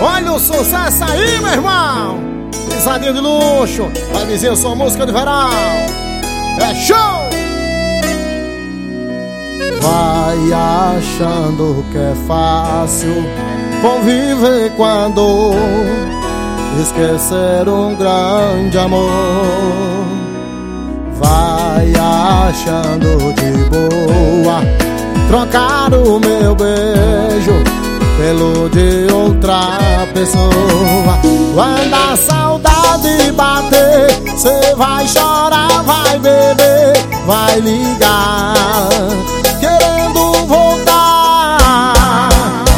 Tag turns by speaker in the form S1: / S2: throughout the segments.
S1: Olha o sucesso aí, meu irmão! Pisadinha de luxo, vai dizer sua música de verão. É show!
S2: Vai achando que é fácil conviver com a dor, esquecer um grande amor. Vai achando de boa trocar o meu beijo pelo de outra pessoa. Quando a saudade bater, cê vai chorar, vai beber, vai ligar, querendo voltar.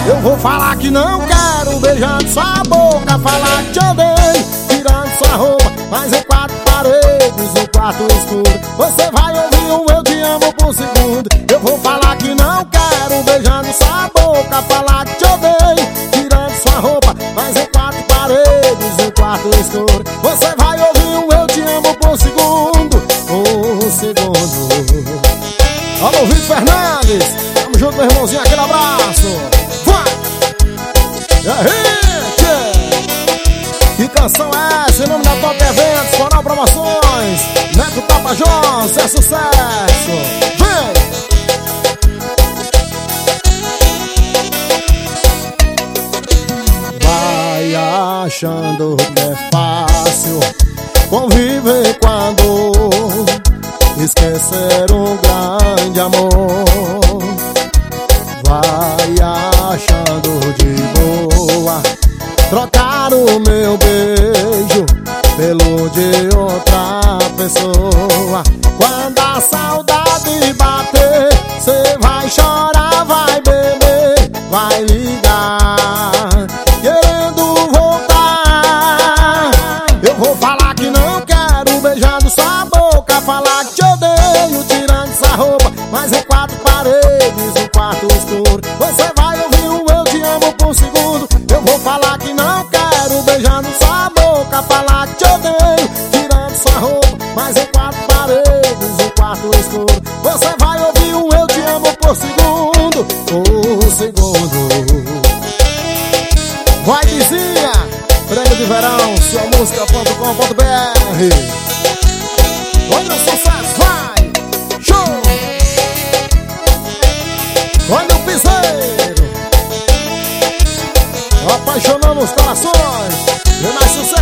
S2: Eu vou falar que não quero, beijando sua boca, falar que te odeio, tirando sua roupa, mas em quatro paredes, no quarto escuro.
S1: Alô, Vitor Fernandes! Tamo junto, meu irmãozinho, aquele abraço! Vai! E? Que canção é essa? Em nome da Top Eventos, Coral Promoções, Neto Tapajós, é sucesso! Vem!
S2: Vai achando que é fácil conviver com a dor, esquecer grande amor. Vai achando de boa trocar o meu beijo pelo de outra pessoa. Quando a saudade bater, cê vai chorar, vai beber, vai ligar, querendo voltar. Eu vou falar que não quero, beijando sua boca, falar que te odeio, mas em quatro paredes, um quarto escuro. Você vai ouvir um eu te amo por segundo. Eu vou falar que não quero, beijando sua boca, falar que te odeio, tirando sua roupa, mas em quatro paredes, um quarto escuro. Você vai ouvir um eu te amo por segundo, um segundo.
S1: Vai, vizinha! Prêmio de verão, sua música.com.br Olha vai! nos corações. Renasce.